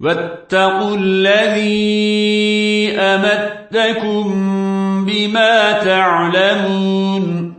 واتقوا الذي أمدكم بما تعلمون